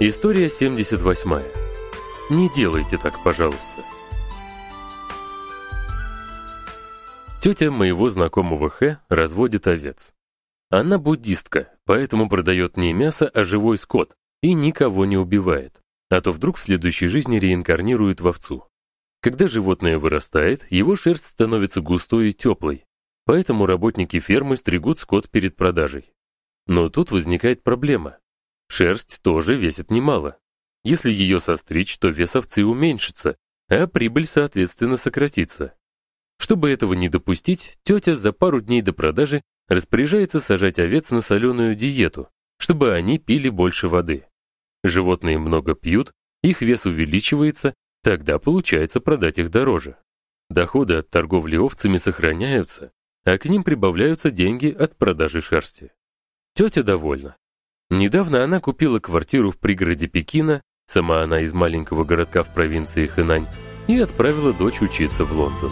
История 78. Не делайте так, пожалуйста. Тетя моего знакомого Х разводит овец. Она буддистка, поэтому продает не мясо, а живой скот и никого не убивает, а то вдруг в следующей жизни реинкарнирует в овцу. Когда животное вырастает, его шерсть становится густой и теплой, поэтому работники фермы стригут скот перед продажей. Но тут возникает проблема. Шерсть тоже весит немало. Если ее состричь, то вес овцы уменьшится, а прибыль, соответственно, сократится. Чтобы этого не допустить, тетя за пару дней до продажи распоряжается сажать овец на соленую диету, чтобы они пили больше воды. Животные много пьют, их вес увеличивается, тогда получается продать их дороже. Доходы от торговли овцами сохраняются, а к ним прибавляются деньги от продажи шерсти. Тетя довольна. Недавно она купила квартиру в пригороде Пекина, сама она из маленького городка в провинции Хэнань, и отправила дочь учиться в Лондон.